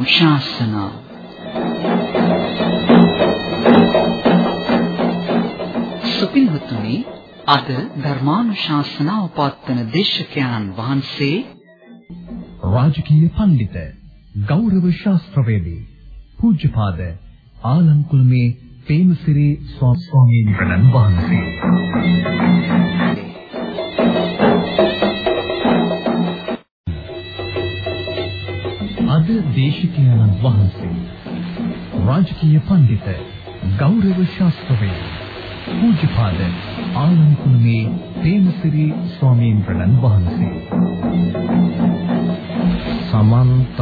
ධර්මානුශාසනා සුපින්වත්නි අද ධර්මානුශාසනාව පවත්වන දේශකයන්න් වහන්සේ රාජකීය පඬිත ගෞරව ශාස්ත්‍රවේදී පූජ්‍යපාද ආලම්කුල්මේ ප්‍රේමසිරි ස්වාමීන් වහන්සේ. අද දේශකයන්න් වහන්සේ රාජකීය පඬිත ගෞරව ශාස්ත්‍රවේදී පූජ්‍යපාද ආනන්දකුණේ ප්‍රේමසිරි ස්වාමීන් වහන්සේ. සමන්ත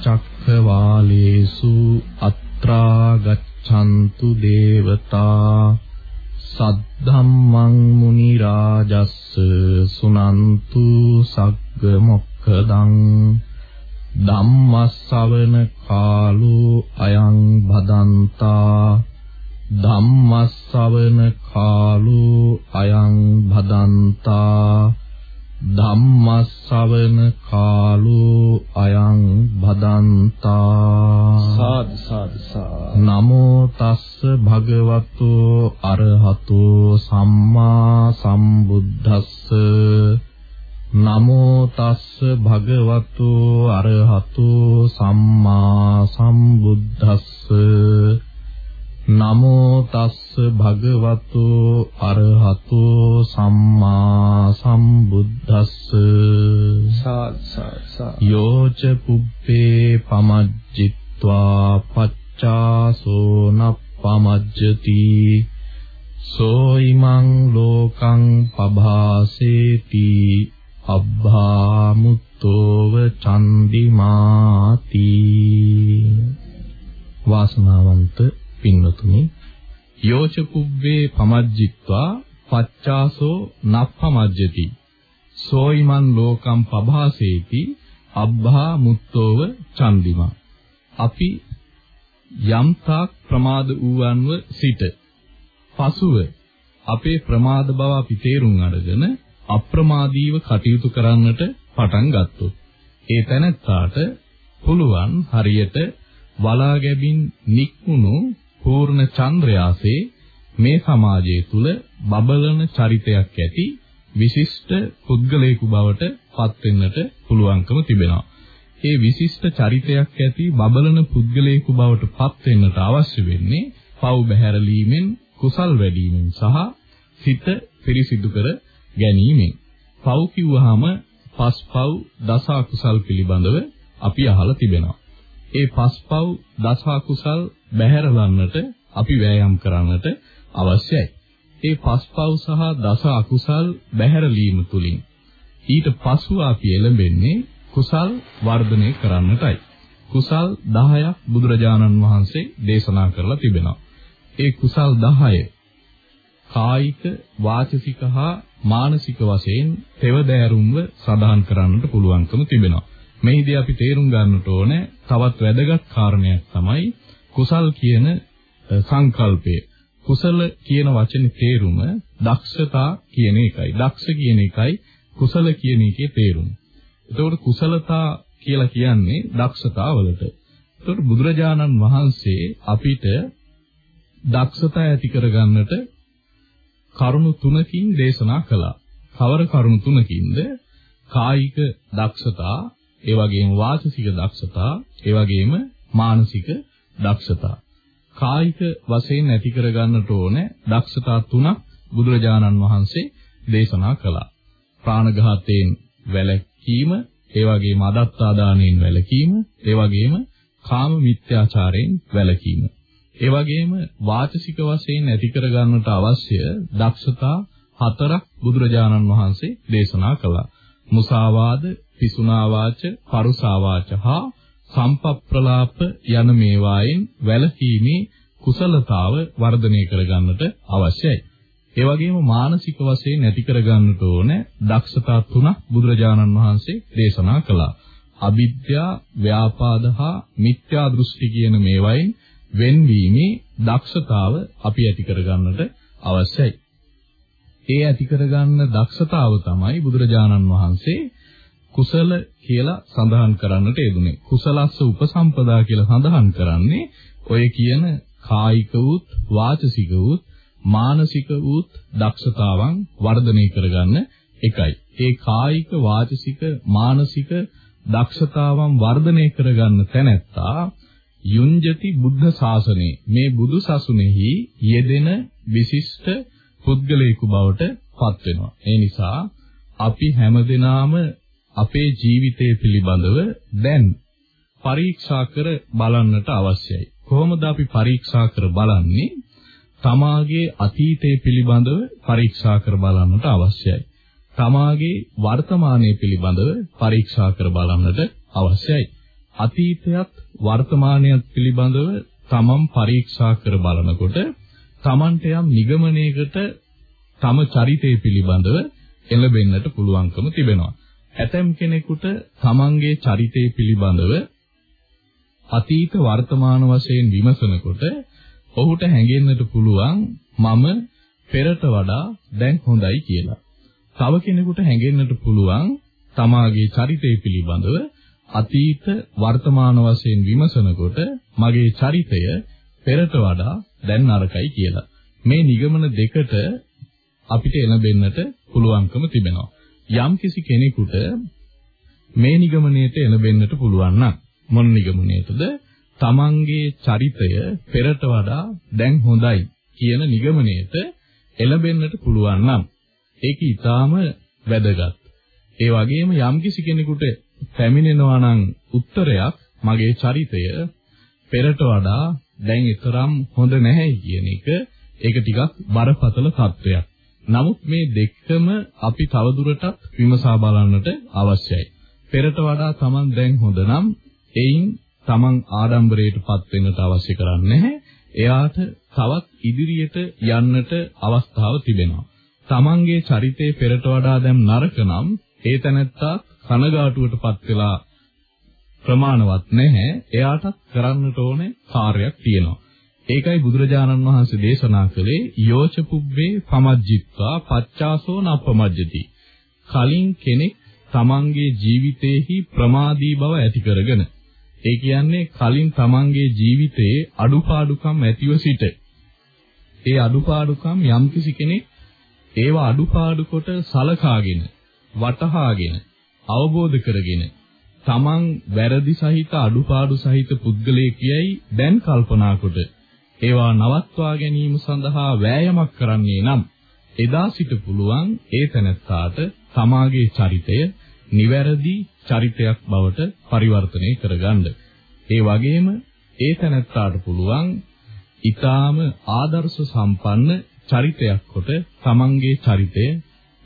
චක්කවාලේසු අත්‍රා ගච්ඡන්තු දේවතා සද්ධම්මං මුනි රාජස්ස සුනන්තු සග්ග මොක්ඛදං ධම්මස්සවන කාලෝ අයං භදන්තා. ධම්මස්සවන කාලෝ අයං භදන්තා. ධම්මස්සවන කාලෝ අයං භදන්තා. සාදු සාදු නමෝ තස්ස භගවතු අරහතෝ සම්මා සම්බුද්දස්ස නමෝ තස්ස භගවතු අරහතු සම්මා සම්බුද්දස්ස. නමෝ තස්ස භගවතු අරහතු සම්මා සම්බුද්දස්ස. යෝච පුබ්බේ පමජ්ජිත්වා පච්චාසෝ නප්පමජ්ජති. සෝයිමං ලෝකං පභාසේති අබ්භා මුත්තෝව චන්දිමාති වාසනාවන්ත පින්නතුනි යෝච කුබ්බේ පමජ්ජිත්වා පච්චාසෝ නප්පමජ්ජති සෝයිමන් ලෝකම් පභාසේති අබ්භා මුත්තෝව චන්දිමා අපි යම්තාක් ප්‍රමාද වූවන්ව සිට පසුව අපේ ප්‍රමාද බව අපි තේරුම් අරගෙන අප්‍රමාදීව කටයුතු කරන්නට පටන් ගත්තොත් ඒ තැනැත්තාට පුළුවන් හරියට වලා ගැබින් නික්මුණු පූර්ණ චන්ද්‍රයාසේ මේ සමාජය තුල බබලන චරිතයක් ඇති විශිෂ්ට පුද්ගලයෙකු බවට පත් වෙන්නට පුළුවන්කම තිබෙනවා. ඒ විශිෂ්ට චරිතයක් ඇති බබලන පුද්ගලයෙකු බවට පත් වෙන්නට අවශ්‍ය වෙන්නේ පව් බැහැරලීමෙන් කුසල් වැඩිවීමෙන් සහ සිත පිරිසිදු කර ගැනීමෙන්. පව් කිව්වහම පස්පව් දස අකුසල් පිළිබඳව අපි අහලා තිබෙනවා. ඒ පස්පව් දස අකුසල් බැහැරලන්නට අපි වෑයම් කරන්නට අවශ්‍යයි. ඒ පස්පව් සහ දස අකුසල් බැහැරලීම තුලින් ඊට පසුව අපි එළඹෙන්නේ කුසල් වර්ධනය කරන්නටයි. කුසල් 10ක් බුදුරජාණන් වහන්සේ දේශනා කරලා තිබෙනවා. ඒ කුසල් 10 කායික වාචසික හා මානසික වශයෙන් තෙවදෑරුම්ව සඳහන් කරන්නට පුළුවන්කම තිබෙනවා. මෙහිදී අපි තේරුම් ගන්නට ඕනේ තවත් වැදගත් කාරණයක් තමයි කුසල් කියන සංකල්පය. කුසල කියන වචනේ තේරුම දක්ෂතා කියන එකයි. දක්ෂ කියන එකයි කුසල කියන එකේ තේරුම. එතකොට කුසලතා කියලා කියන්නේ දක්ෂතාවලට. එතකොට බුදුරජාණන් වහන්සේ අපිට දක්ෂතා ඇති කරගන්නට කරුණු තුනකින් දේශනා කළා. කවර කරුණු තුනකින්ද? කායික දක්ෂතා, ඒ වගේම වාචික දක්ෂතා, ඒ වගේම මානසික දක්ෂතා. කායික වශයෙන් ඇති කරගන්නට ඕනේ දක්ෂතා තුනක් බුදුරජාණන් වහන්සේ දේශනා කළා. ප්‍රාණඝාතයෙන් වැළකීම, ඒ වගේම අදත්තාදානයෙන් වැළකීම, ඒ වගේම කාම මිත්‍යාචාරයෙන් වැළකීම. ඒ වගේම වාචසික වශයෙන් ඇති කරගන්නට අවශ්‍ය දක්ෂතා හතරක් බුදුරජාණන් වහන්සේ දේශනා කළා. මුසාවාද, පිසුනාවාච, පරුසාවාච හා සම්පප්‍රලාප යන මේවායින් වැළකීමේ කුසලතාව වර්ධනය කරගන්නට අවශ්‍යයි. ඒ වගේම මානසික වශයෙන් ඇති කරගන්නට ඕන දක්ෂතා තුනක් බුදුරජාණන් වහන්සේ දේශනා කළා. අවිද්‍යා, ව්‍යාපාද හා මිත්‍යා දෘෂ්ටි කියන මේවායින් වෙන්වීමේ දක්ෂතාව අපි ඇති කරගන්නට අවශ්‍යයි. ඒ ඇති කරගන්න දක්ෂතාව තමයි බුදුරජාණන් වහන්සේ කුසල කියලා සඳහන් කරන්නට යෙදුනේ. කුසලස්ස උපසම්පදා කියලා සඳහන් කරන්නේ ඔය කියන කායික වූත් වාචසික වූත් මානසික වූත් දක්ෂතාවන් වර්ධනය කරගන්න එකයි. ඒ කායික වාචසික මානසික දක්ෂතාවන් වර්ධනය කරගන්න තැනැත්තා යුංජති බුද්ධ ශාසනේ මේ බුදු සසුනේහි යෙදෙන විශිෂ්ට පුද්ගලයෙකු බවට පත් වෙනවා. ඒ නිසා අපි හැමදෙනාම අපේ ජීවිතය පිළිබඳව දැන් පරීක්ෂා කර බලන්නට අවශ්‍යයි. කොහොමද අපි පරීක්ෂා කර බලන්නේ? තමාගේ අතීතය පිළිබඳව පරීක්ෂා කර බලන්නට අවශ්‍යයි. තමාගේ වර්තමානය පිළිබඳව පරීක්ෂා කර බලන්නට අවශ්‍යයි. අතීතයත් වර්තමානයත් පිළිබඳව තමන් පරීක්ෂා කර බලනකොට තමන්ට යම් නිගමනයකට තම චරිතය පිළිබඳව එළඹෙන්නට පුළුවන්කම තිබෙනවා. ඇතම් කෙනෙකුට තමන්ගේ චරිතය පිළිබඳව අතීත වර්තමාන වශයෙන් විමසනකොට ඔහුට හැඟෙන්නට පුළුවන් මම පෙරට වඩා දැන් හොඳයි කියලා. තව කෙනෙකුට හැඟෙන්නට පුළුවන් තමාගේ චරිතය පිළිබඳව අතීත වර්තමාන වශයෙන් විමසනකොට මගේ චරිතය පෙරට වඩා දැන් නරකයි කියලා. මේ නිගමන දෙකට අපිට එළඹෙන්නට පුළුවන්කම තිබෙනවා. යම්කිසි කෙනෙකුට මේ නිගමනයට එළඹෙන්නට පුළුවන් නම් මොන නිගමනයටද? තමන්ගේ චරිතය පෙරට වඩා දැන් හොඳයි කියන නිගමනයට එළඹෙන්නට පුළුවන් නම් ඒක ඊටාම වැදගත්. ඒ වගේම යම්කිසි කෙනෙකුට පැමිණෙනවා නම් උත්තරයක් මගේ චරිතය පෙරට වඩා දැන් ඊතරම් හොඳ නැහැ කියන එක ඒක ටිකක් බරපතල තත්වයක්. නමුත් මේ දෙකම අපි තවදුරටත් විමසා බලන්නට අවශ්‍යයි. පෙරට වඩා Taman දැන් හොඳ නම් එයින් Taman ආඩම්බරයටපත් වෙන්නට අවශ්‍ය කරන්නේ එයාට තවත් ඉදිරියට යන්නට අවස්ථාව තිබෙනවා. Tamanගේ චරිතේ පෙරට වඩා දැන් නරක නම් ඒ තැනැත්තා කනගාටුවටපත් වෙලා ප්‍රමාණවත් නැහැ. එයාටත් කරන්නට ඕනේ කාර්යයක් තියෙනවා. ඒකයි බුදුරජාණන් වහන්සේ දේශනා කළේ යෝච පුබ්බේ පමජ්ජිත්වා පච්චාසෝ නප්පමජ්ජති. කලින් කෙනෙක් තමන්ගේ ජීවිතේහි ප්‍රමාදී බව ඇති කරගෙන ඒ කියන්නේ කලින් තමන්ගේ ජීවිතයේ අඩුපාඩුකම් ඇතිව සිට ඒ අඩුපාඩුකම් යම්කිසි කෙනෙක් ඒවා අඩුපාඩු කොට සලකාගෙන වටහාගෙන අවබෝධ කරගෙන තමන් වැරදි සහිත අඩුපාඩු සහිත පුද්ගලයෙක්යයි දැන් කල්පනා කොට ඒවා නවත්වා ගැනීම සඳහා වෑයමක් කරන්නේ නම් එදා සිට පුළුවන් ඒ තැනැත්තාට තමාගේ චරිතය නිවැරදි චරිතයක් බවට පරිවර්තනය කරගන්න. ඒ වගේම ඒ තැනැත්තාට පුළුවන් ඊටාම ආදර්ශ සම්පන්න චරිතයක් කොට තමන්ගේ චරිතය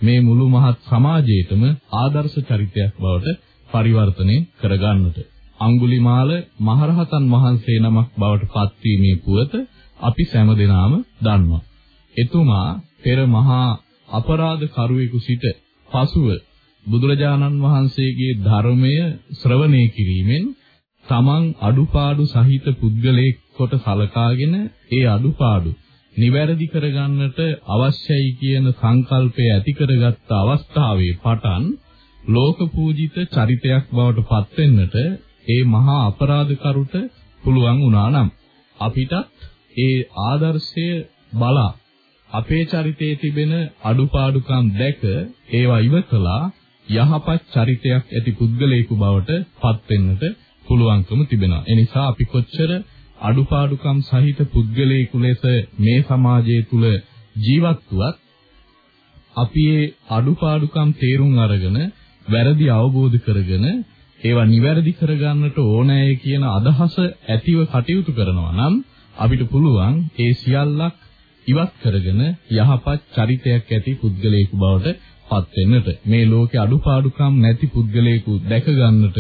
මේ මුළු මහත් සමාජයේටම ආදර්ශ චරිතයක් බවට පරිවර්තනය කරගන්නට. අඟුලිමාල මහරහතන් වහන්සේ නමක් බවට පත්වීමේ පුවත අපි සෑම දිනාම දන්නවා. එතුමා පෙර මහා අපරාධ කරුවෙකු සිට පසුව බුදුරජාණන් වහන්සේගේ ධර්මය ශ්‍රවණය කිරීමෙන් තමන් අඩුපාඩු සහිත පුද්ගලයෙක් කොට සලකාගෙන ඒ අඩුපාඩු නිවැරදි කරගන්නට අවශ්‍යයි කියන සංකල්පය ඇති කරගත්ත අවස්ථාවේ පටන් ලෝක පූජිත චරිතයක් බවට පත් වෙන්නට ඒ මහා අපරාධකරුට පුළුවන් වුණා නම් අපිටත් ඒ ආදර්ශය බලා අපේ චරිතයේ තිබෙන අඩුපාඩුකම් දැක ඒවා ඉවතලා යහපත් චරිතයක් ඇති පුද්ගලයෙකු බවට පත් වෙන්නට පුළුවන්කම තිබෙනවා. ඒ නිසා අපි කොච්චර අඩුපාඩුකම් සහිත පුද්ගලයෙකු ලෙස මේ සමාජය තුල ජීවත් වුවත් අපි ඒ අඩුපාඩුකම් තේරුම් අරගෙන වැරදි අවබෝධ කරගෙන ඒවා නිවැරදි කරගන්නට ඕනෑය කියන අදහස ඇතිව කටයුතු කරනවා නම් අපිට පුළුවන් ඒ සියල්ලක් ඉවත් කරගෙන යහපත් චරිතයක් ඇති පුද්ගලයෙකු බවට පත් වෙන්නට. මේ ලෝකේ අඩුපාඩුකම් නැති පුද්ගලයෙකු දැක ගන්නට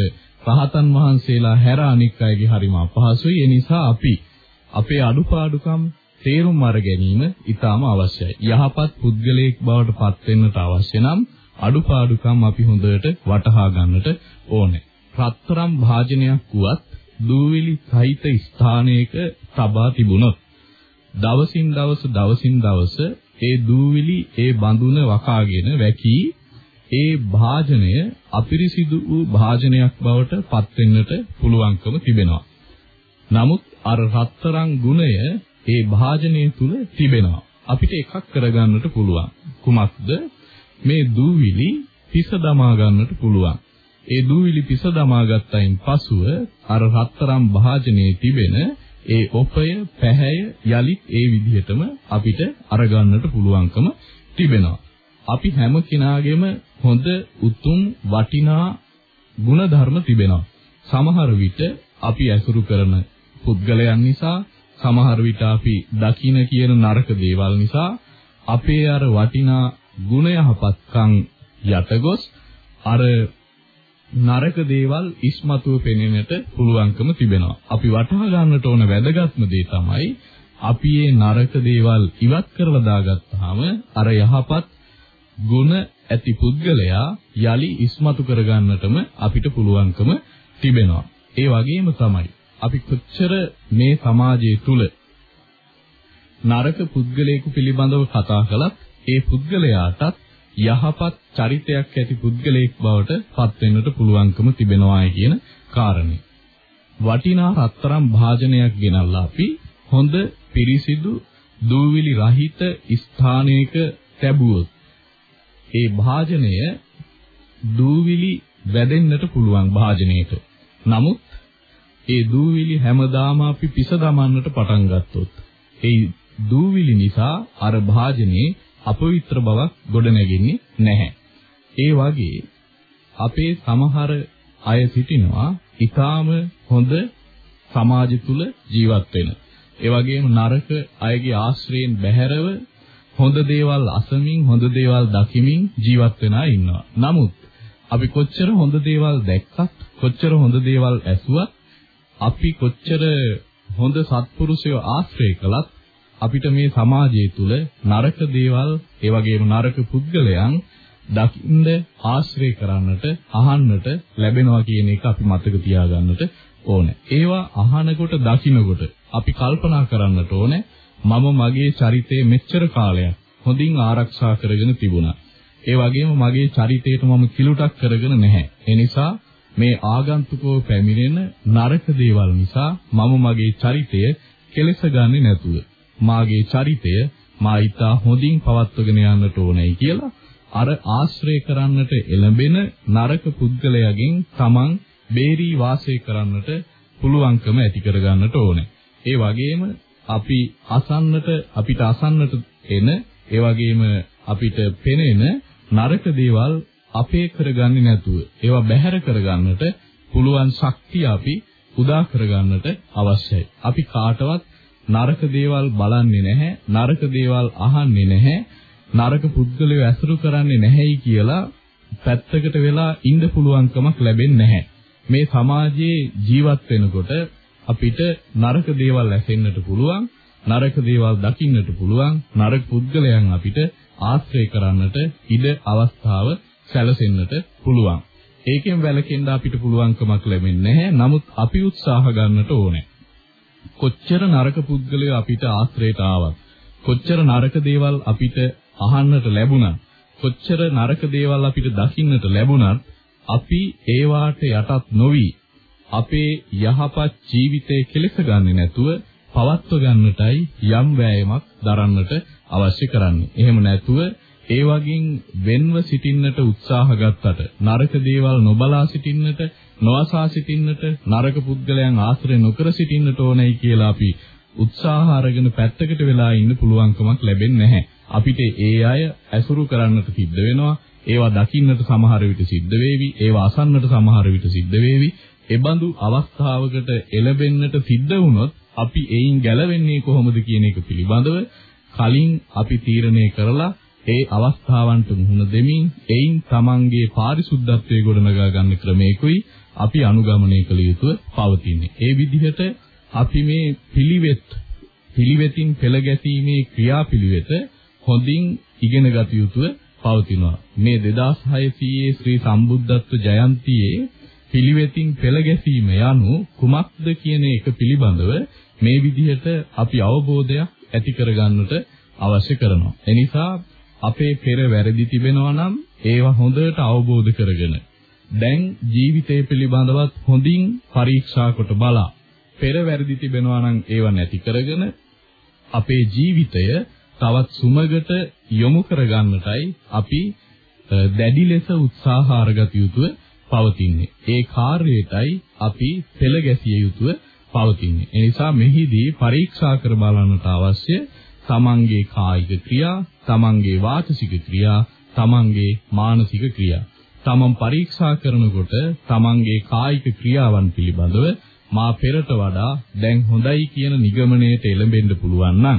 රහතන් වහන්සේලා හැර අනික් අයගේ හරිම අපහසුයි. ඒ නිසා අපි අපේ අඩුපාඩුකම් තේරුම් අර ගැනීම ඉතාම අවශ්‍යයි. යහපත් පුද්ගලයෙක් බවට පත් වෙන්නට අවශ්‍ය නම් අඩුපාඩුකම් අපි හොඳට වටහා ගන්නට ඕනේ. රත්තරම් භාජනයක් වුවත් දූවිලි සහිත ස්ථානයක තබා තිබුණොත් දවසින් දවස දවසින් දවස ඒ දූවිලි ඒ බඳුන වකාගෙන වැකී ඒ භාජනය අපිරිසිදු වූ භාජනයක් බවට පත් වෙන්නට පුළුවන්කම තිබෙනවා. නමුත් අර රත්තරන් ගුණය ඒ භාජනය තුල තිබෙනවා. අපිට එකක් කරගන්නට පුළුවන්. කුමක්ද? මේ දූවිලි පිස දමා ගන්නට පුළුවන්. ඒ දූවිලි පිස දමා ගත්තයින් පසුව අර රත්තරන් භාජනයේ තිබෙන ඒ ඔපය පැහැය යලිත් ඒ විදිහටම අපිට අරගන්නට පුළුවන්කම තිබෙනවා. අපි හැම කෙනාගේම හොඳ උතුම් වටිනා ಗುಣධර්ම තිබෙනවා. සමහර විට අපි ඇසුරු කරන පුද්ගලයන් නිසා සමහර විට අපි දකින කියන නරක දේවල් නිසා අපේ අර වටිනා ගුණ යහපත්කම් යටගොස් අර නරක දේවල් ඉස්මතුව පෙනෙන්නට පුළුවන්කම තිබෙනවා. අපි වටහා ගන්නට ඕන වැදගත්ම දේ තමයි අපි මේ නරක දේවල් ඉවත් කරලා දාගත්තාම අර යහපත් ගුණ ඇති පුද්ගලයා යලි ඉස්මතු කරගන්නටම අපිට පුළුවන්කම තිබෙනවා. ඒ වගේම තමයි අපි කොච්චර මේ සමාජය තුල නරක පුද්ගලයෙකු පිළිබඳව කතා කළත් ඒ පුද්ගලයාටත් යහපත් චරිතයක් ඇති පුද්ගලයෙක් බවට පත් වෙන්නට පුළුවන්කම තිබෙනවායි කියන කාරණේ. වටිනා රත්තරන් භාජනයක් ගෙනල්ලා අපි හොඳ පිරිසිදු දූවිලි රහිත ස්ථානයක තැබුවොත් ඒ භාජනය දූවිලි වැදෙන්නට පුළුවන් භාජනයක. නමුත් ඒ දූවිලි හැමදාම අපි පිස දමන්නට පටන් ගත්තොත් ඒ දූවිලි නිසා අර භාජනයේ අපවිත්‍ර බවක් ගොඩනැගෙන්නේ නැහැ. ඒ වගේ අපේ සමහර අය සිටිනවා ඊටාම හොඳ සමාජ තුල ජීවත් වෙන. ඒ වගේම නරක අයගේ ආශ්‍රයෙන් බැහැරව හොඳ දේවල් අසමින් හොඳ දේවල් දකිමින් ජීවත් වෙන අය ඉන්නවා. නමුත් අපි කොච්චර හොඳ දේවල් දැක්කත් කොච්චර හොඳ දේවල් ඇසුවත් අපි කොච්චර හොඳ සත්පුරුෂයෝ ආශ්‍රය කළත් අපිට මේ සමාජය තුල නරක දේවල් ඒ වගේම නරක පුද්ගලයන් දකින්න ආශ්‍රය කරන්නට අහන්නට ලැබෙනවා කියන එක අපි මතක තියාගන්නට ඕනේ. ඒවා අහනකොට දකින්නකොට අපි කල්පනා කරන්නට ඕනේ මම මගේ චරිතය මෙච්චර කාලයක් හොඳින් ආරක්ෂා කරගෙන තිබුණා. ඒ වගේම මගේ චරිතයට මම කිලුටක් කරගෙන නැහැ. ඒ නිසා මේ ආගන්තුකව පැමිණෙන නරක දේවල් නිසා මම මගේ චරිතය කෙලස ගන්නේ නැතුව මාගේ චරිතය මා ඊතා හොඳින් පවත්වගෙන යන්නට ඕනේ කියලා අර ආශ්‍රය කරන්නට එළඹෙන නරක පුද්ගලයාගෙන් තමන් බේරී වාසය කරන්නට පුළුවන්කම ඇති කරගන්නට ඕනේ. ඒ වගේම අපි අසන්නට අපිට අසන්නට එන ඒ වගේම අපිට පෙනෙන නරක දේවල් අපේ කරගන්නේ නැතුව ඒවා බැහැර කරගන්නට පුළුවන් ශක්තිය අපි උදා කරගන්නට අවශ්‍යයි. අපි කාටවත් නරක දේවල් බලන්නේ නැහැ, නරක දේවල් අහන්නේ නැහැ, නරක පුද්ගලයෝ ඇසුරු කරන්නේ නැහැයි කියලා පැත්තකට වෙලා ඉන්න පුළුවන්කමක් ලැබෙන්නේ නැහැ. මේ සමාජයේ ජීවත් වෙනකොට අපිට නරක දේවල් ඇසෙන්නට පුළුවන්, නරක දේවල් දකින්නට පුළුවන්, නරක පුද්ගලයන් අපිට ආශ්‍රය කරන්නට ඉඩ අවස්ථාව සැලසෙන්නට පුළුවන්. ඒකෙන් වැළකෙන්න අපිට පුළුවන්කමක් ලැබෙන්නේ නැහැ. නමුත් අපි උත්සාහ ගන්නට ඕනේ. කොච්චර නරක පුද්ගලයෝ අපිට ආශ්‍රයට ආවත්, කොච්චර නරක දේවල් අපිට අහන්නට ලැබුණත්, කොච්චර නරක දේවල් අපිට දකින්නට ලැබුණත්, අපි ඒවාට යටත් නොවි අපේ යහපත් ජීවිතය කෙලස ගන්නේ නැතුව පවත්ව ගන්නටයි යම් වෑයමක් දරන්නට අවශ්‍ය කරන්නේ. එහෙම නැතුව ඒ වගින් වෙන්ව සිටින්නට උත්සාහ ගත්තට නරක දේවල් නොබලා සිටින්නට නොඅසා සිටින්නට නරක පුද්ගලයන් ආශ්‍රය නොකර සිටින්නට ඕනයි කියලා අපි උත්සාහ අරගෙන පැත්තකට වෙලා ඉන්න පුළුවන්කමක් ලැබෙන්නේ නැහැ. අපිට ඒ අය ඇසුරු කරන්නට සිද්ධ වෙනවා. ඒවා දකින්නට සමහර විට සිද්ධ වේවි. ඒවා අසන්නට සමහර විට සිද්ධ වේවි. එබඳු අවස්ථාවකට එළඹෙන්නට සිද්ධ වුණොත් අපි එයින් ගැලවෙන්නේ කොහොමද කියන එක පිළිබඳව කලින් අපි තීරණය කරලා ඒ අවස්ථාවන්ට මුහුණ දෙමින් එයින් තමන්ගේ පාරිශුද්ධත්වයේ ගොඩනගා ගන්න ක්‍රමයකයි අපි අනුගමනය කළ යුතුව පවතින්නේ. ඒ විදිහට අපි මේ පිළිවෙත් පිළිවෙතින් පෙළ ගැසීමේ ක්‍රියාපිළිවෙත හොඳින් ඉගෙන ගත යුතුව පවතිනවා. මේ 2600 ශ්‍රී සම්බුද්ධත්ව ජයන්තියේ පිළිවෙතින් පෙළ ගැසීම යනු කුමක්ද කියන එක පිළිබඳව මේ විදිහට අපි අවබෝධයක් ඇති කරගන්නට අවශ්‍ය කරනවා. එනිසා අපේ පෙර වැරදි තිබෙනවා නම් ඒවා හොඳට අවබෝධ කරගෙන දැන් ජීවිතය පිළිබඳවත් හොඳින් පරීක්ෂා කොට බලා පෙර වැරදි තිබෙනවා නම් ඒව නැති කරගෙන අපේ ජීවිතය තවත් සුමගට යොමු කරගන්නටයි අපි දැඩි ලෙස උත්සාහ අරගත යුතුව පවතින්නේ. ඒ කාර්යයටයි අපි පෙළ ගැසිය යුතුව පවතින්නේ. ඒ නිසා මෙහිදී පරීක්ෂා කර බලන්නට අවශ්‍ය තමන්ගේ කායික ක්‍රියා, තමන්ගේ වාචසික ක්‍රියා, තමන්ගේ මානසික ක්‍රියා. තමන් පරීක්ෂා කරනකොට තමන්ගේ කායික ක්‍රියාවන් පිළිබඳව මා පෙරට වඩා දැන් හොඳයි කියන නිගමනයට එළඹෙන්න පුළුවන් නම්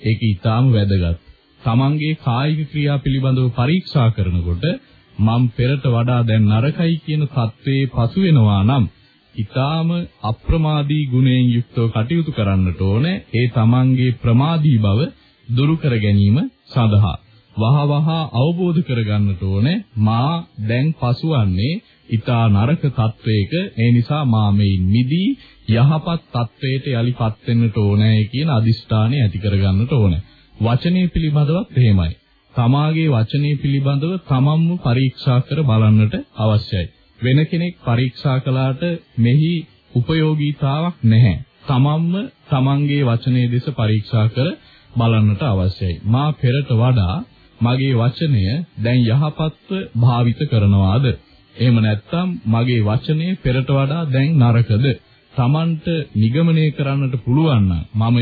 ඒක ඊටාම වැදගත්. තමන්ගේ කායික ක්‍රියා පිළිබඳව පරීක්ෂා කරනකොට මම පෙරට වඩා දැන් නරකයි කියන தત્ත්වයේ පසු වෙනවා නම් ඊටාම අප්‍රමාදී ගුණයෙන් යුක්තව කටයුතු කරන්නට ඕනේ ඒ තමන්ගේ ප්‍රමාදී බව දුරු කර ගැනීම සඳහා. වහ වහ අවබෝධ කරගන්නට ඕනේ මා දැන් පසුවන්නේ ඊටා නරක තත්වයක ඒ නිසා මා මේන් මිදී යහපත් තත්වයට යලිපත් වෙන්නට ඕනේ කියන අදිෂ්ඨානය ඇති කරගන්නට ඕනේ. වචනේ පිළිබඳවත් එහෙමයි. තමාගේ වචනේ පිළිබඳව තමන්ම පරීක්ෂා කර බලන්නට අවශ්‍යයි වෙන කෙනෙක් පරීක්ෂා කළාට මෙහි ප්‍රයෝගීතාවක් නැහැ. තමන්ම තමන්ගේ වචනේ දෙස පරීක්ෂා කර බලන්නට අවශ්‍යයි. මා පෙරට වඩා මගේ වචනය දැන් යහපත්ව භාවිත කරනවාද? එහෙම නැත්නම් මගේ වචනේ පෙරට වඩා දැන් නරකද? Tamanට නිගමනය කරන්නට පුළුවන් මම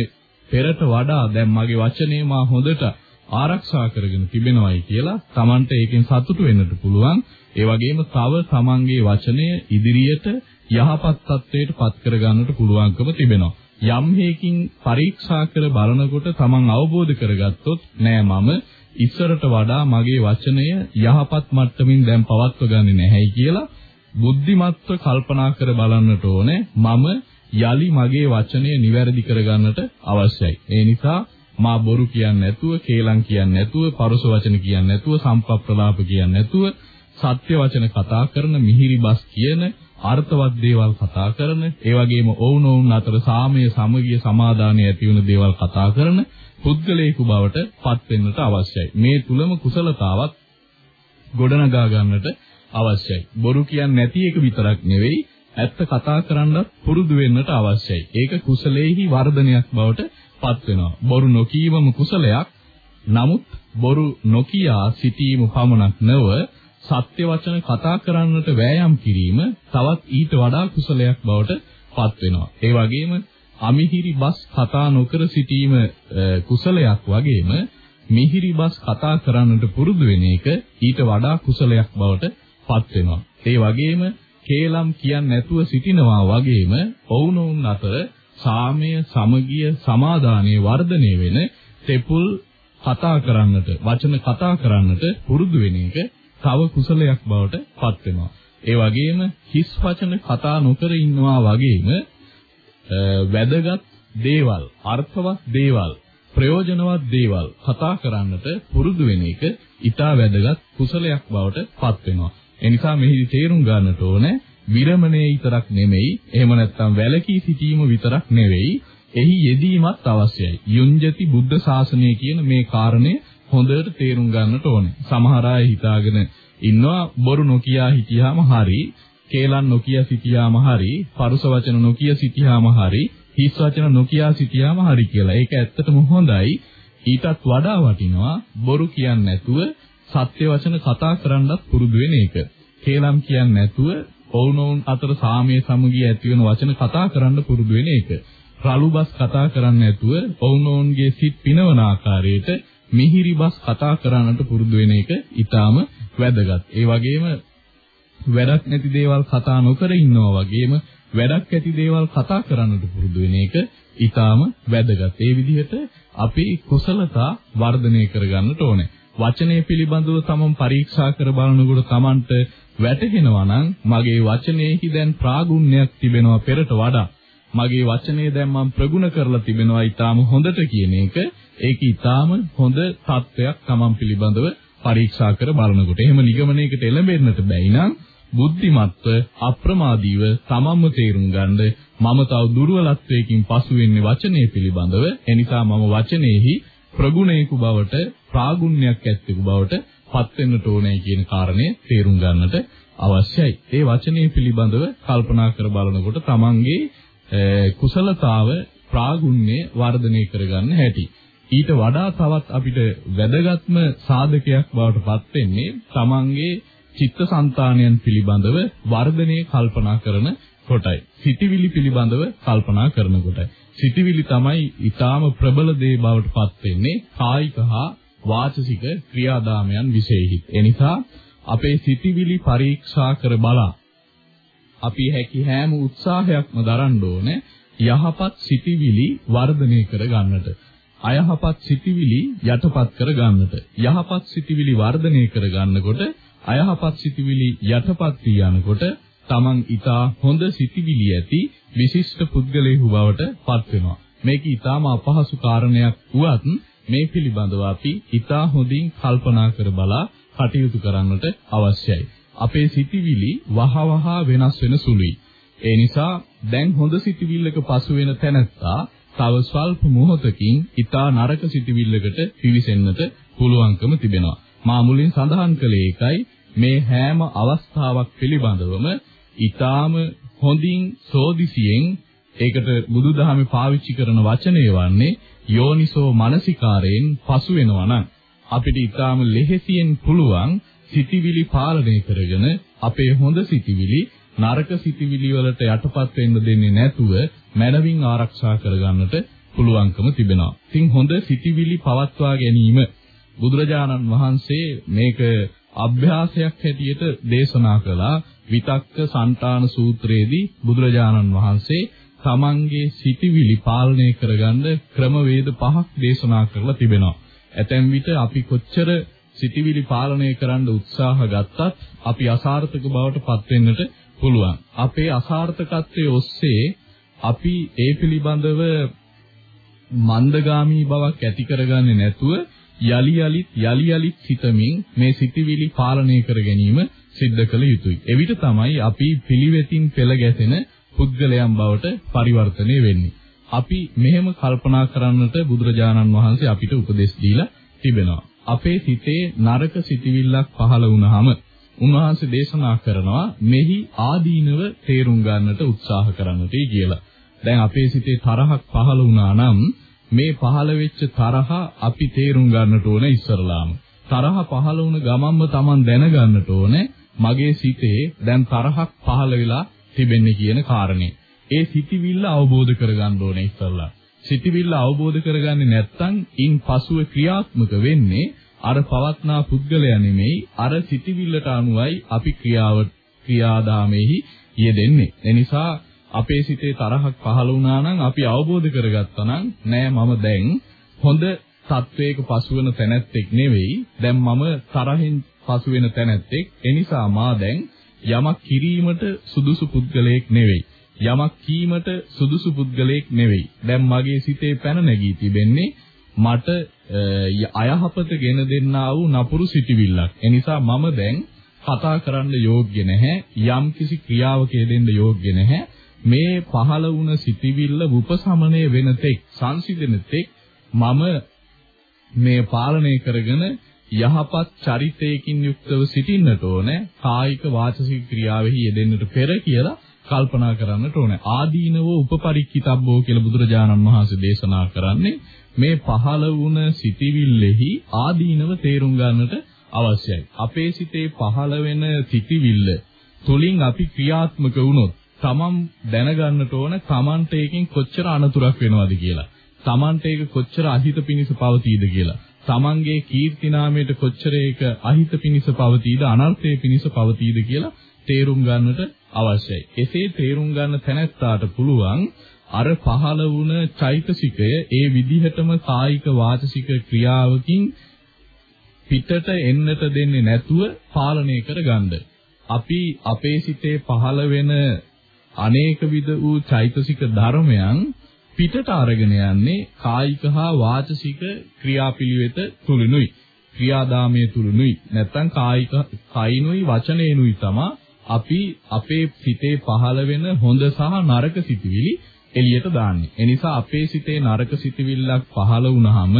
පෙරට වඩා දැන් මගේ වචනේ මා හොඳට ආරක්ෂා කරගෙන තිබෙනවයි කියලා Tamanට ඒකෙන් සතුටු වෙන්නට පුළුවන්. ඒ වගේම තව තමන්ගේ වචනය ඉදිරියට යහපත් තත්වයට පත් කරගන්නට පුළුවන්කම තිබෙනවා. යම් හේකින් පරීක්ෂා කර බලනකොට තමන් අවබෝධ කරගත්තොත් නෑ මම ඉස්සරට වඩා මගේ වචනය යහපත් මට්ටමින් දැන් පවත්ව ගන්නේ නැහැයි කියලා බුද්ධිමත්ව කල්පනා කර බලන්නට ඕනේ මම යලි මගේ වචනය නිවැරදි කරගන්නට අවශ්‍යයි. ඒ නිසා මා බොරු කියන්නේ නැතුව, කේලම් කියන්නේ නැතුව, පරුස වචන කියන්නේ නැතුව, සම්පප්පලාප කියන්නේ නැතුව සත්‍ය වචන කතා කරන මිහිරි බස් කියන අර්ථවත් දේවල් කතා කරන ඒ වගේම ඔවුනොවුන් අතර සාමය සමගිය සමාදානය ඇති වෙන දේවල් කතා කරන පුද්ගලයෙකු බවට පත් වෙන්නට අවශ්‍යයි. මේ තුලම කුසලතාවත් ගොඩනගා ගන්නට අවශ්‍යයි. බොරු කියන්නේ නැති එක විතරක් නෙවෙයි ඇත්ත කතා කරන්නත් පුරුදු වෙන්නට අවශ්‍යයි. ඒක කුසලයේහි වර්ධනයක් බවට පත් වෙනවා බොරු නොකීවම කුසලයක් නමුත් බොරු නොකියා සිටීම පමණක් නොව සත්‍ය වචන කතා කරන්නට වෑයම් කිරීම තවත් ඊට වඩා කුසලයක් බවට පත් වෙනවා. ඒ වගේම අමිහිරි බස් කතා නොකර සිටීම කුසලයක් වගේම මිහිරි බස් කතා කරන්නට පුරුදු වෙන එක ඊට වඩා කුසලයක් බවට පත් වෙනවා. ඒ වගේම කේලම් කියන්නේ නැතුව සිටිනවා වගේම ඔවුනොවුන් අතර සාමය, සමගිය, සමාදානයේ වර්ධනය වෙන තෙපුල් කතා කරන්නට, වචන කතා කරන්නට පුරුදු වෙන එක තව කුසලයක් බවට පත් වෙනවා. ඒ වගේම හිස් වචන කතා නොකර ඉන්නවා වගේම වැදගත් දේවල්, අර්ථවත් දේවල්, ප්‍රයෝජනවත් දේවල් කතා කරන්නට පුරුදු වෙන එක ඊටා වැදගත් කුසලයක් බවට පත් වෙනවා. ඒ නිසා මෙහිදී තේරුම් ගන්නට ඕනේ විරමණය විතරක් නෙමෙයි, එහෙම නැත්නම් වැලකී සිටීම විතරක් නෙවෙයි, එහි යෙදීමත් අවශ්‍යයි. යුඤ්ජති බුද්ධ ශාසනය කියන මේ කාරණය හොඳට තේරුම් ගන්නට ඕනේ. සමහර අය හිතාගෙන ඉන්නවා බොරු නොකියා හිටියාම හරි, කේලම් නොකිය සිටියාම හරි, පරුස වචන නොකිය සිටියාම හරි, හිස් වචන නොකියා සිටියාම හරි කියලා. ඒක ඇත්තටම හොඳයි. ඊටත් වඩා වටිනවා බොරු කියන්නේ නැතුව සත්‍ය වචන කතා කරන්නත් පුරුදු වෙන එක. කේලම් කියන්නේ නැතුව ඔවුනොවුන් අතර සාමයේ සමගිය ඇති වෙන වචන කතා කරන්න පුරුදු වෙන එක. රළුබස් කතා කරන්නේ නැතුව ඔවුනොවුන්ගේ සිත් පිනවන ආකාරයට මිහිරි බස් කතා කරන්නට පුරුදු වෙන එක ඊටාම වැදගත්. ඒ වගේම වැඩක් නැති දේවල් කතා නොකර ඉන්නවා වගේම වැඩක් ඇති දේවල් කතා කරන්නට පුරුදු වෙන එක ඊටාම වැදගත්. ඒ විදිහට අපි කුසලතා වර්ධනය කරගන්නට ඕනේ. වචනය පිළිබඳව තමන් පරීක්ෂා කර බලනකොට තමන්ට වැටහෙනවා නම් මගේ වචනයේහි දැන් ප්‍රාගුණ්‍යයක් තිබෙනවා පෙරට වඩා. මගේ වචනේ දැන් මම ප්‍රගුණ කරලා තිබෙනවා ඊටාම හොඳට කියන එක. ඒක ඊටාම හොඳ තත්වයක් Taman පිළිබඳව පරීක්ෂා කර බලනකොට. එහෙම නිගමනයකට එළඹෙන්නට බැයි නම් බුද්ධිමත්ව අප්‍රමාදීව තමන්ම තේරුම් ගන්න මම තව දුර්වලත්වයකින් පසු වෙන්නේ වචනේ පිළිබඳව. එනිසා මම වචනේහි ප්‍රගුණේකු බවට ප්‍රාගුණ්‍යයක් ඇත්තෙකු බවට පත් වෙන්නට ඕනේ කියන කාරණය තේරුම් ගන්නට අවශ්‍යයි. ඒ වචනේ පිළිබඳව කල්පනා කර බලනකොට තමන්ගේ කුසලතාව ප්‍රාගුණ්‍ය වර්ධනය කරගන්න හැටි. ඊට වඩා තවත් අපිට වැදගත්ම සාධකයක් බවට පත් වෙන්නේ තමන්ගේ චිත්තසංතානයන් පිළිබඳව වර්ධනය කල්පනා කරන කොටයි. සිටිවිලි පිළිබඳව කල්පනා කරන කොටයි. සිටිවිලි තමයි ඊටාම ප්‍රබල දේ බවට පත් වෙන්නේ කායික හා වාචසික ක්‍රියාදාමයන් විශේෂයි. එනිසා අපේ සිටිවිලි පරීක්ෂා කර බලා අපි හැකි හැම උත්සාහයක්ම දරන්න ඕනේ යහපත් සිටිවිලි වර්ධනය කර ගන්නට. අයහපත් සිටිවිලි යටපත් කර ගන්නට. යහපත් සිටිවිලි වර්ධනය කර ගන්නකොට අයහපත් සිටිවිලි යටපත් වී යනකොට තමන් ඊටා හොඳ සිටිවිලි ඇති විශිෂ්ට පුද්ගලයෙකු බවට පත් වෙනවා. මේක ඊටාම අපහසු කාරණයක් වුවත් මේ පිළිබඳව අපි ඊටා හොඳින් කල්පනා කර බලා කටයුතු කරන්නට අවශ්‍යයි. අපේ සිටිවිලි වහවහ වෙනස් වෙන සුළුයි. ඒ නිසා දැන් හොඳ සිටිවිල්ලක පසු වෙන තැනැත්තා තව ස්වල්ප මොහොතකින් ඊටා නරක සිටිවිල්ලකට පිවිසෙන්නට පුළුවන්කම තිබෙනවා. මා මුලින් සඳහන් කළේ ඒකයි මේ හැම අවස්ථාවක් පිළිබඳවම ඊටාම හොඳින් සෝදිසියෙන් ඒකට බුදුදහමේ පාවිච්චි කරන වචනය වන්නේ යෝනිසෝ මනසිකාරයෙන් පසු වෙනවා නම් අපිට ඊටාම ලෙහෙසියෙන් පුළුවන් සිටිවිලි පාලනය කරගෙන අපේ හොඳ සිටිවිලි නරක සිටිවිලි වලට යටපත් වෙන්න දෙන්නේ නැතුව මනවින් ආරක්ෂා කරගන්නට පුළුවන්කම තිබෙනවා. ඉතින් හොඳ සිටිවිලි පවත්වා ගැනීම බුදුරජාණන් වහන්සේ මේක අභ්‍යාසයක් හැටියට දේශනා කළා විතක්ක සන්තාන සූත්‍රයේදී බුදුරජාණන් වහන්සේ තමන්ගේ සිටිවිලි පාලනය කරගන්න ක්‍රමවේද පහක් දේශනා කරලා තිබෙනවා. ඇතැම් විට අපි කොච්චර සිටිවිලි පාලනය කරන්න උත්සාහ ගත්තත් අපි අසාර්ථක බවට පත් වෙන්නට පුළුවන්. අපේ අසාර්ථකත්වයේ ඔස්සේ අපි ඒ පිළිබඳව මන්දගාමී බවක් ඇති කරගන්නේ නැතුව යලි යලිත් යලි යලිත් සිතමින් මේ සිටිවිලි පාලනය කර ගැනීම සිද්ධ කළ යුතුයි. එවිට තමයි අපි පිළිවෙතින් පෙළ ගැසෙන පුද්ගලයන් බවට පරිවර්තනය වෙන්නේ. අපි මෙහෙම කල්පනා කරන්නට බුදුරජාණන් වහන්සේ අපිට උපදෙස් දීලා තිබෙනවා. අපේ සිතේ නරක සිටිවිල්ලක් පහළ වුණාම උන්වහන්සේ දේශනා කරනවා මෙහි ආදීනව තේරුම් ගන්නට උත්සාහ කරන්නටයි කියලා. දැන් අපේ සිතේ තරහක් පහළ වුණා නම් මේ පහළ වෙච්ච තරහ අපි තේරුම් ගන්නට ඕන ඉස්සරලාම. තරහ පහළ වුණ ගමන්ම Taman දැනගන්නට ඕනේ මගේ සිතේ දැන් තරහක් පහළ වෙලා තිබෙන්නේ කියන කාරණේ. ඒ සිටිවිල්ල අවබෝධ කරගන්න ඕනේ ඉස්සරලා. සිටිවිල්ල අවබෝධ කරගන්නේ නැත්නම් ඉන් පසුව ක්‍රියාත්මක වෙන්නේ අර පවත්නා පුද්ගලයා නෙමෙයි අර සිටිවිල්ලට අනුවයි අපි ක්‍රියාව ක්‍රියාදාමෙහි යෙදෙන්නේ. එනිසා අපේ සිතේ තරහක් පහළ වුණා නම් අපි අවබෝධ කරගත්තා නම් නෑ මම දැන් හොඳ තත්වයක පසුවෙන තැනැත්තෙක් නෙවෙයි දැන් මම තරහින් පසුවෙන තැනැත්තෙක් එනිසා මා දැන් යමක් කිරීමට සුදුසු පුද්ගලයෙක් නෙවෙයි. යමක් කීමට සුදුසු පුද්ගලයෙක් නෙවෙයි. දැන් මගේ සිතේ පැන නැගී තිබෙන්නේ මට අයහපත ගෙන දෙන්නා වූ නපුරු සිටිවිල්ලක්. එනිසා මම දැන් කතා කරන්න යෝග්‍ය නැහැ. යම් කිසි ක්‍රියාවක යෙදෙන්න යෝග්‍ය නැහැ. මේ පහළ වුණ සිටිවිල්ල උපසමණය වෙන තෙක් සංසිඳෙන තෙක් මම මේ පාලනය කරගෙන යහපත් චරිතයකින් යුක්තව සිටින්නට ඕනේ කායික වාචසික ක්‍රියාවෙහි යෙදෙන්නට පෙර කියලා කල්පනා කරන්නට ඕනේ ආදීනව උපපරික්කිතබ්බෝ කියලා බුදුරජාණන් වහන්සේ දේශනා කරන්නේ මේ පහළ වුණ සිටිවිල්ලෙහි ආදීනව තේරුම් ගන්නට අවශ්‍යයි අපේ සිතේ පහළ වෙන සිටිවිල්ල තුලින් අපි ක්‍රියාත්මක වුණොත් තමන් දැනගන්නට ඕන තමන්ට ඒකෙන් කොච්චර අනතුරක් වෙනවද කියලා. තමන්ට ඒක කොච්චර අහිත පිනිස පවතීද කියලා. තමන්ගේ කීර්ති නාමයට කොච්චර ඒක අහිත පිනිස පවතීද අනර්ථයේ පිනිස පවතීද කියලා තේරුම් ගන්නට අවශ්‍යයි. එසේ තේරුම් ගන්න තැනැත්තාට පුළුවන් අර පහළ වුණ චෛතසිකය ඒ විදිහටම කායික වාචසික ක්‍රියාවකින් පිටට එන්නට දෙන්නේ නැතුව පාලනය කරගන්න. අපි අපේ සිතේ පහළ වෙන අනේක විද වූ චෛතසික ධර්මයන් පිටට අරගෙන යන්නේ කායික හා වාචසික ක්‍රියාපිළිවෙත තුලිනුයි ක්‍රියාදාමයේ තුලිනුයි නැත්නම් කායික කයිනුයි වචනේනුයි තමයි අපි අපේ සිතේ පහළ වෙන හොඳ සහ නරක සිතුවිලි එළියට දාන්නේ. ඒ නිසා අපේ සිතේ නරක සිතුවිල්ලක් පහළ වුණාම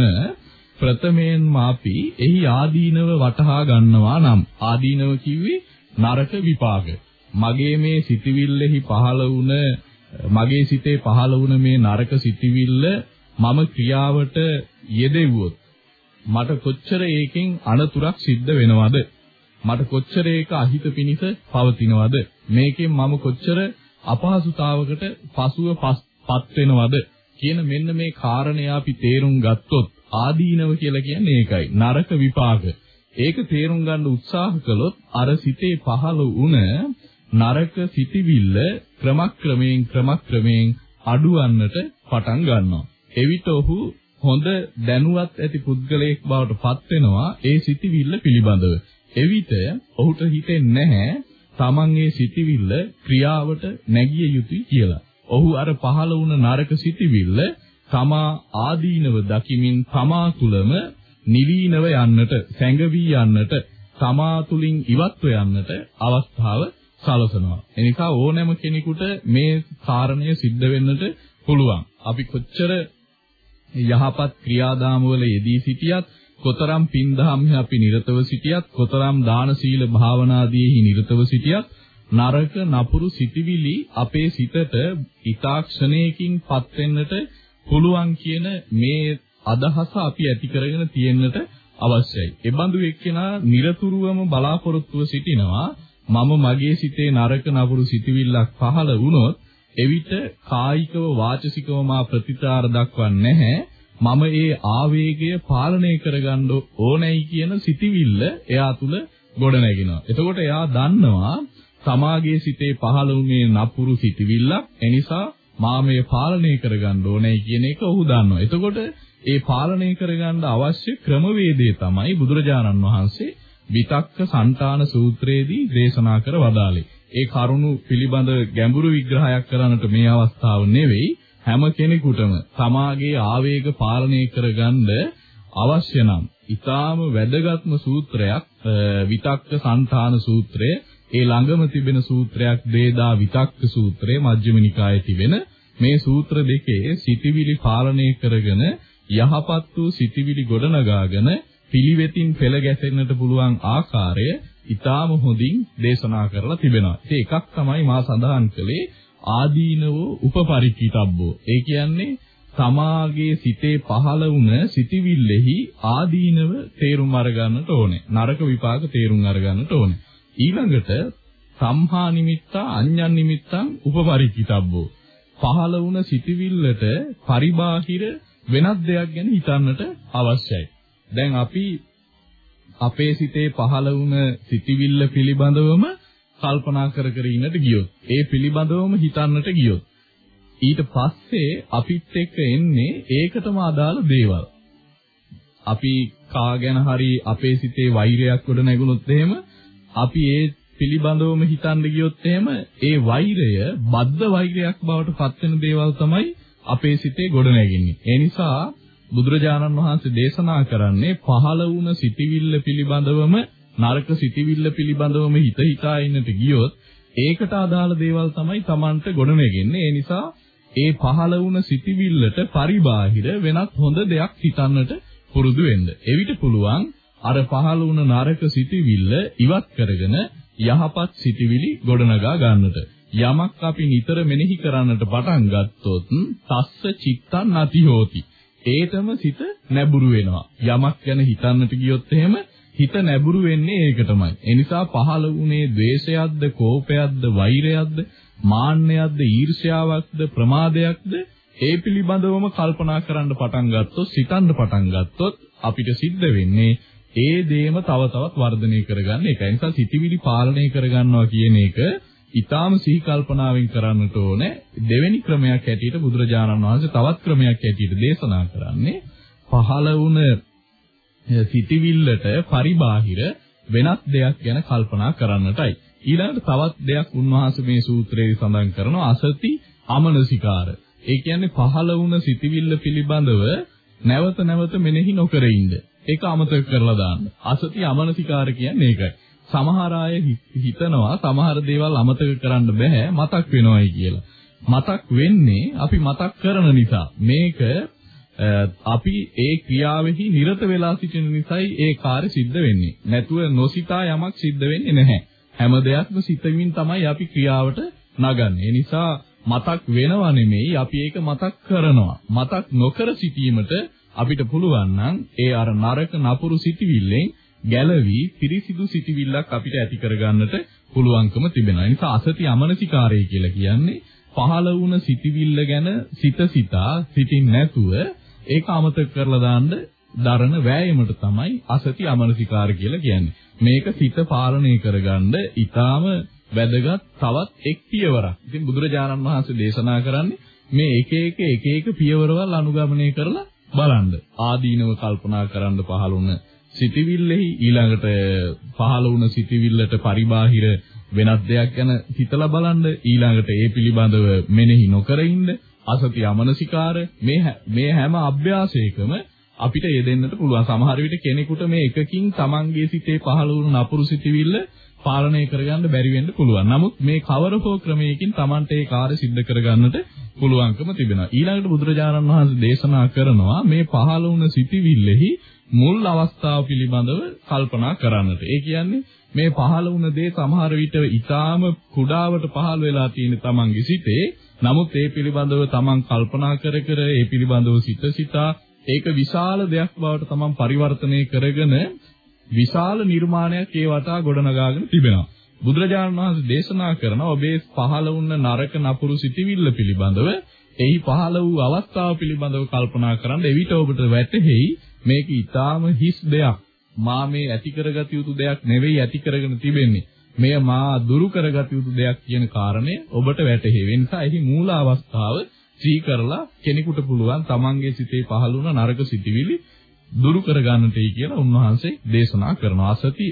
ප්‍රථමයෙන්ම අපි එහි ආදීනව වටහා ගන්නවා නම් ආදීනව කිව්වේ නරක විපාක. මගේ මේ සිතවිල්ලෙහි පහළ වුණ මගේ සිතේ පහළ වුණ මේ නරක සිතවිල්ල මම ක්‍රියාවට යෙදෙව්වොත් මට කොච්චර ඒකෙන් අනතුරක් සිද්ධ වෙනවද? මට කොච්චර ඒක අහිත පිනිස පවතිනවද? මේකෙන් මම කොච්චර අපහසුතාවකට පසුව පත් වෙනවද කියන මෙන්න මේ කාරණේ අපි තේරුම් ගත්තොත් ආදීනව කියලා කියන්නේ ඒකයි. නරක විපාක. ඒක තේරුම් ගන්න උත්සාහ කළොත් අර සිතේ පහළ වුණ නරක සිටිවිල්ල ක්‍රමක්‍රමයෙන් ක්‍රමක්‍රමයෙන් අඩුවන්නට පටන් ගන්නවා. එවිට ඔහු හොඳ දැනුවත් ඇති පුද්ගලයෙක් බවට පත් වෙනවා ඒ සිටිවිල්ල පිළිබඳව. එවිට ඔහුට හිතෙන්නේ නැහැ තමන්ගේ සිටිවිල්ල ක්‍රියාවට නැගිය යුතුයි කියලා. ඔහු අර පහළ වුණ නරක සිටිවිල්ල තමා ආදීනව දකිමින් තමා තුළම නිවීනව යන්නට, සැඟවී යන්නට, තමා තුලින් ඉවත්ව යන්නට අවස්ථාව සලසනවා. එනිසා ඕනෑම කෙනෙකුට මේ කාරණය සිද්ධ වෙන්නට පුළුවන්. අපි කොච්චර යහපත් ක්‍රියාදාමවල යෙදී සිටියත් කොතරම් පින්දහම්හි අපි නිරතව සිටියත් කොතරම් දාන සීල භාවනාදීහි නිරතව සිටියත් නරක නපුරු සිටිවිලි අපේ සිතට ඊතාක්ෂණයකින් පත් වෙන්නට පුළුවන් කියන මේ අදහස අපි ඇති කරගෙන තියෙන්නට අවශ්‍යයි. ඒ බඳු එක්කෙනා নিরතුරුවම බලාපොරොත්තුව සිටිනවා මම මගේ සිතේ නරක නපුරු සිටිවිල්ලක් පහළ වුණොත් එවිට කායිකව වාචසිකව මා ප්‍රතිචාර දක්වන්නේ නැහැ. මම ඒ ආවේගය පාලනය කරගන්න ඕනෑයි කියන සිටිවිල්ල එයා තුල ගොඩනැගෙනවා. එතකොට එයා දන්නවා තමාගේ සිතේ පහළ වුණේ නපුරු සිටිවිල්ලක්. එනිසා මා මේ පාලනය කරගන්න ඕනෑයි කියන එක ඔහු දන්නවා. එතකොට ඒ පාලනය කරගන්න අවශ්‍ය ක්‍රමවේදය තමයි බුදුරජාණන් වහන්සේ විතක්ක సంతාන සූත්‍රයේදී දේශනා කර වදාළේ. ඒ කරුණු පිළිබඳ ගැඹුරු විග්‍රහයක් කරන්නට මේ අවස්ථාව නෙවෙයි හැම කෙනෙකුටම තමාගේ ආවේග පාලනය කරගන්න අවශ්‍ය නම් ඊටාම වැදගත්ම සූත්‍රයක් විතක්ක సంతාන සූත්‍රය ඒ ළඟම තිබෙන සූත්‍රයක් දේදා විතක්ක සූත්‍රය මජ්ක්‍ධිම නිකායේ තිබෙන මේ සූත්‍ර දෙකේ සිටිවිලි පාලනය කරගෙන යහපත් වූ සිටිවිලි ගොඩනගාගෙන පිළිවෙතින් පෙළ ගැසෙන්නට පුළුවන් ආකාරය ඊටාම හොඳින් දේශනා කරලා තිබෙනවා. ඉතින් එකක් තමයි මා සඳහන් කළේ ආදීනවෝ උපපරික්කිතබ්බෝ. ඒ කියන්නේ තමාගේ සිතේ පහළ වුණ සිටිවිල්ලෙහි ආදීනව තේරුම් අරගන්නට ඕනේ. නරක විපාක තේරුම් අරගන්නට ඕනේ. ඊළඟට සම්හා නිමිත්තා අඤ්ඤන් නිමිත්තං උපපරික්කිතබ්බෝ. පහළ වුණ සිටිවිල්ලට පරිබාහිර වෙනත් දෙයක් ගැන හිතන්නට අවශ්‍යයි. දැන් අපි අපේ සිතේ පහළ වුණ සිටිවිල්ල පිළිබඳවම කල්පනා කර කර ඉන්නට ගියොත් ඒ පිළිබඳවම හිතන්නට ගියොත් ඊට පස්සේ අපිත් එක්ක එන්නේ ඒකටම අදාළ දේවල්. අපි කා ගැන හරි අපේ සිතේ වෛරයක් ගොඩ නැගුණොත් එහෙම අපි ඒ පිළිබඳවම හිතන්න ගියොත් එහෙම ඒ වෛරය බද්ධ වෛරයක් බවට පත් වෙන දේවල් තමයි අපේ සිතේ ගොඩ නැගෙන්නේ ඒ නිසා බුදුරජාණන් වහන්සේ දේශනා කරන්නේ පහළ වුණ සිටිවිල්ල පිළිබඳවම නරක සිටිවිල්ල පිළිබඳවම හිත හිතා ඉන්නට ගියොත් ඒකට අදාළ දේවල් තමයි Tamanට ගොඩනගෙන්නේ. ඒ නිසා ඒ පහළ වුණ සිටිවිල්ලට පරිබාහිර වෙනත් හොඳ දෙයක් හිතන්නට පුරුදු වෙන්න. එවිට පුළුවන් අර පහළ වුණ නරක සිටිවිල්ල ඉවත් කරගෙන යහපත් සිටිවිලි ගොඩනගා ගන්නට. යමක් අපි නිතර මෙනෙහි කරන්නට පටන් ගත්තොත් තස්ස චිත්තං නැති හෝති. ඒතම සිත නැඹුරු වෙනවා. යමක් ගැන හිතන්නට ගියොත් එහෙම හිත නැඹුරු වෙන්නේ ඒකටමයි. ඒ නිසා පහළ වුණේ ද්වේෂයක්ද, කෝපයක්ද, වෛරයක්ද, මාන්නයක්ද, ඊර්ෂ්‍යාවක්ද, ප්‍රමාදයක්ද ඒ පිළිබඳවම කල්පනා කරන්න පටන් ගත්තොත්, සිතන්න පටන් ගත්තොත් අපිට සිද්ධ වෙන්නේ ඒ දේම තව තවත් වර්ධනය කරගන්න එක. ඒ නිසා සිතිවිලි පාලනය කරගන්නවා කියන එක ඊටාම සිහි කල්පනාවෙන් කරන්නට ඕනේ දෙවෙනි ක්‍රමයක් ඇටියට බුදුරජාණන් වහන්සේ තවත් ක්‍රමයක් ඇටියට දේශනා කරන්නේ පහළ වුණ සිටිවිල්ලට පරිබාහිර වෙනත් දෙයක් ගැන කල්පනා කරන්නටයි. ඊළඟට තවත් දෙයක් උන්වහන්සේ මේ සූත්‍රයේ සඳහන් කරනවා අසති අමනසිකාර. ඒ කියන්නේ පහළ වුණ සිටිවිල්ල පිළිබඳව නැවත නැවත මෙනෙහි නොකර ඉන්න. ඒක අමතක කරලා දාන්න. අසති අමනසිකාර කියන්නේ ඒකයි. සමහර අය හිතනවා සමහර දේවල් අමතක කරන්න බෑ මතක් වෙනවයි කියලා. මතක් වෙන්නේ අපි මතක් කරන නිසා. මේක අපි ඒ ක්‍රියාවෙහි නිරත වෙලා සිටින නිසායි ඒ කාර්ය සිද්ධ වෙන්නේ. නැතුව නොසිතා යමක් සිද්ධ වෙන්නේ නැහැ. හැම දෙයක්ම සිතමින් තමයි අපි ක්‍රියාවට නගන්නේ. ඒ නිසා මතක් වෙනව නෙමෙයි අපි ඒක මතක් කරනවා. මතක් නොකර සිටීමට අපිට පුළුවන් නම් ඒ අර නරක නපුරු සිටිවිල්ලෙන් ගැලවි පිරිසිදු සිටිවිල්ලක් අපිට ඇති කරගන්නට පුළුවන්කම තිබෙනවා. ඒ නිසා අසති අමනසිකාරය කියලා කියන්නේ පහළ වුණ සිටිවිල්ල ගැන සිත සිතා සිටින් නැතුව ඒක අමතක කරලා දාන්න දරන වෑයමට තමයි අසති අමනසිකාර කියලා කියන්නේ. මේක සිත පාලනය කරගන්න ඊටාම වැදගත් තවත් එක් පියවරක්. ඉතින් බුදුරජාණන් වහන්සේ දේශනා කරන්නේ මේ එක එක එක එක පියවරවල් අනුගමනය කරලා බලන්න. ආදීනව කල්පනා කරන්න පහළුණ සිටිවිල්ලෙහි ඊළඟට පහළ වුණ සිටිවිල්ලට පරිබාහිර වෙනත් දෙයක් ගැන හිතලා බලන්න ඊළඟට ඒ පිළිබඳව මෙනෙහි නොකර ඉන්න අසති අමනසිකාර මේ මේ හැම අභ්‍යාසයකම අපිට යෙදෙන්නට පුළුවන් සමහර විට කෙනෙකුට මේ එකකින් Tamange සිතේ පහළ වුණු නපුරු සිටිවිල්ල පාලනය කරගන්න බැරි වෙන්න පුළුවන්. නමුත් මේ කවර හෝ ක්‍රමයකින් Tamante ඒ කාර්ය සිද්ධ කරගන්නට පුළුවන්කම තිබෙනවා. ඊළඟට බුදුරජාණන් වහන්සේ දේශනා කරනවා මේ පහළ වුණ සිටිවිල්ලෙහි මුල් අවස්ථාව පිළිබඳව කල්පනා කරන්නට. ඒ කියන්නේ මේ පහළ වුණ දේ සමහර විට ඊටාම කුඩාවට පහළ වෙලා තියෙන තමන්ගේ සිතේ නමුත් ඒ පිළිබඳව තමන් කල්පනා කර කර ඒ පිළිබඳව සිත සිතා ඒක විශාල දෙයක් බවට තමන් පරිවර්තනය කරගෙන විශාල නිර්මාණයක් ඒ වටා ගොඩනගාගෙන තිබෙනවා. බුදුරජාණන් වහන්සේ දේශනා කරන ඔබේ පහළ වුණ නරක නපුරු සිටිවිල්ල පිළිබඳව එහි පහළ වූ අවස්ථාව පිළිබඳව කල්පනා කරන්න එවිට ඔබට වැටහෙයි මේක ඊටාම හිස් දෙයක්. මා මේ ඇති කරගත යුතු දෙයක් නෙවෙයි ඇති කරගෙන තිබෙන්නේ. මෙය මා දුරු කරගත යුතු දෙයක් කියන කාරණය ඔබට වැටහෙයි. ඒ නිසා එහි මූල අවස්ථාව සී කරලා කෙනෙකුට පුළුවන් තමන්ගේ සිතේ පහළ වුණ නරක සිටිවිලි දුරු කරගන්නටයි කියලා උන්වහන්සේ දේශනා කරනවා. අසති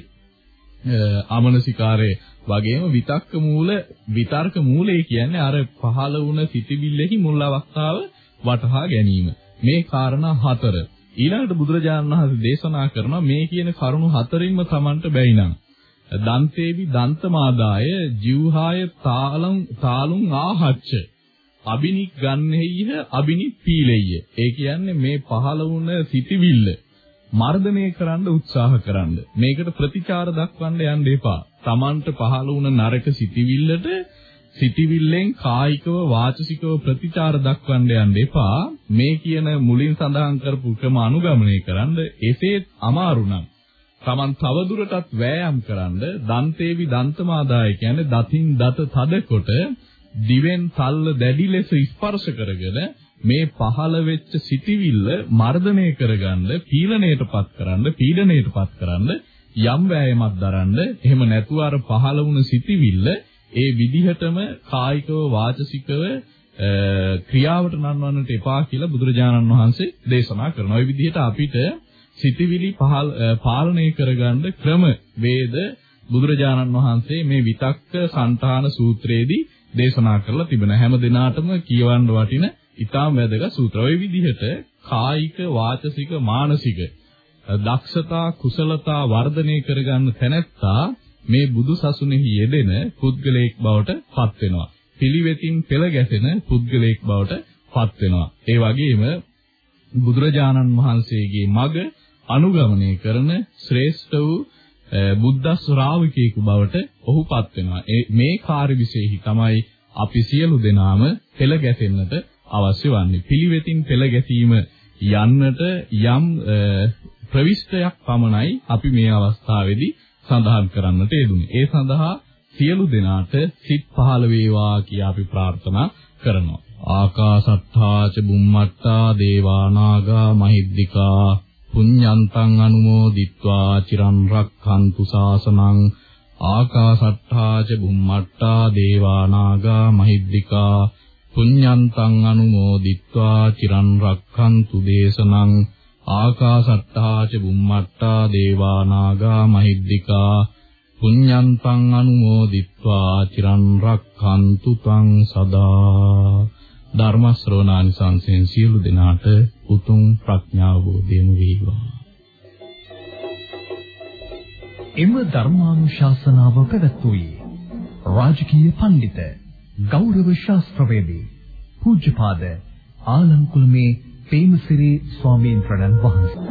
අමනසිකාරයේ වගේම විතක්ක මූල විතර්ක මූලය කියන්නේ අර පහළ වුණ සිටිවිල්ලෙහි මුල් අවස්ථාව වටහා ගැනීම. මේ කාරණා හතර ඊළඟට බුදුරජාණන් වහන්සේ දේශනා කරනවා මේ කියන කරුණු හතරින්ම Tamanට බැයිනම් දන්තේවි දන්තමාදාය ජීවහාය තාලං තාලුං ආහච්ච. අබිනික් ගන්නෙහිහ අබිනික් පීලෙය්‍ය. ඒ කියන්නේ මේ පහළ වුණ සිටිවිල්ල මර්ධනය කරන්න උත්සාහ කරන්න. මේකට ප්‍රතිචාර දක්වන්න යන්න එපා. Tamanට පහළ වුණ නරක සිටිවිල්ලට සිටිවිල්ලෙන් කායිකව වාචසිකව ප්‍රතිචාර දක්වන්න යන්න එපා. මේ කියන මුලින් සඳහන් කරපු ක්‍රම අනුගමනය කරන්න එසේත් අමාරු නම් Taman තවදුරටත් වෑයම් කරන්න දන්තේවි දන්තමාදාය කියන්නේ දතින් දත තදකොට දිවෙන් තල්ල දැඩි ලෙස ස්පර්ශ කරගෙන මේ පහළ වෙච්ච සිටිවිල්ල මර්ධනය කරගන්න පීලණයටපත් කරන්න පීඩණයටපත් කරන්න යම් වෑයමක් දරන්න. එහෙම නැතුව අර පහළ වුණ සිටිවිල්ල ඒ විදිහටම කායිකව වාචසිකව ක්‍රියාවට නන්වන්නට එපා කියලා බුදුරජාණන් වහන්සේ දේශනා කරනවා. ඒ විදිහට අපිට සිතවිලි පාලනය කරගන්න ක්‍රම වේද බුදුරජාණන් වහන්සේ මේ විතක්ක සංඨාන සූත්‍රයේදී දේශනා කරලා තිබෙන හැම දිනාටම කියවන්න වටින ඊටාම් වැදගත් සූත්‍ර. ওই විදිහට කායික වාචසික මානසික දක්ෂතා කුසලතා වර්ධනය කරගන්න තැනැත්තා මේ බුදු සසුනේහි යෙදෙන පුද්ගලයෙක් බවට පත් වෙනවා. පිළිවෙතින් පෙළ ගැසෙන පුද්ගලයෙක් බවට පත් වෙනවා. ඒ වගේම බුදුරජාණන් වහන්සේගේ මඟ අනුගමනය කරන ශ්‍රේෂ්ඨ වූ බුද්ධ ශ්‍රාවකයෙකු බවට ඔහුපත් වෙනවා. මේ කාර්ය විශේෂයි තමයි අපි සියලු දෙනාම පෙළ ගැසෙන්නට අවශ්‍ය වන්නේ. පිළිවෙතින් පෙළ ගැසීම යන්නට යම් ප්‍රවිෂ්ඨයක් පමණයි අපි මේ අවස්ථාවේදී සඳහන් කරන්නට යෙදුනේ. ඒ සඳහා සියලු දෙනාට සිත් පහළ වේවා කියා අපි ප්‍රාර්ථනා කරනවා. ආකාසත්තා ච බුම්මත්තා දේවානාගා මහිද්దికා පුඤ්ඤන්තං අනුමෝදිත්වා චිරන් රක්ඛන්තු සාසනං ආකාසත්තා ච බුම්මත්තා දේවානාගා මහිද්దికා පුඤ්ඤන්තං අනුමෝදිත්වා චිරන් රක්ඛන්තු දේශනං ආකාසට්ඨා ච බුම්මට්ඨා දේවා නාග මහිද්దికා පුඤ්ඤන්තං අනුමෝදිත්වා චිරන් රක්ඛන්තු තං සදා ධර්ම ශ්‍රවණානිසංසයෙන් සියලු දෙනාට උතුම් ප්‍රඥාව බෝධියම වේවා. එම ධර්මානුශාසනාව පැවැත්වුවේ රාජකීය පඬිත ගෞරව ශාස්ත්‍රවේදී පූජ්‍යපාද ආලම්කුලමේ පේමසිරි ස්වාමීන් වහන්සේ.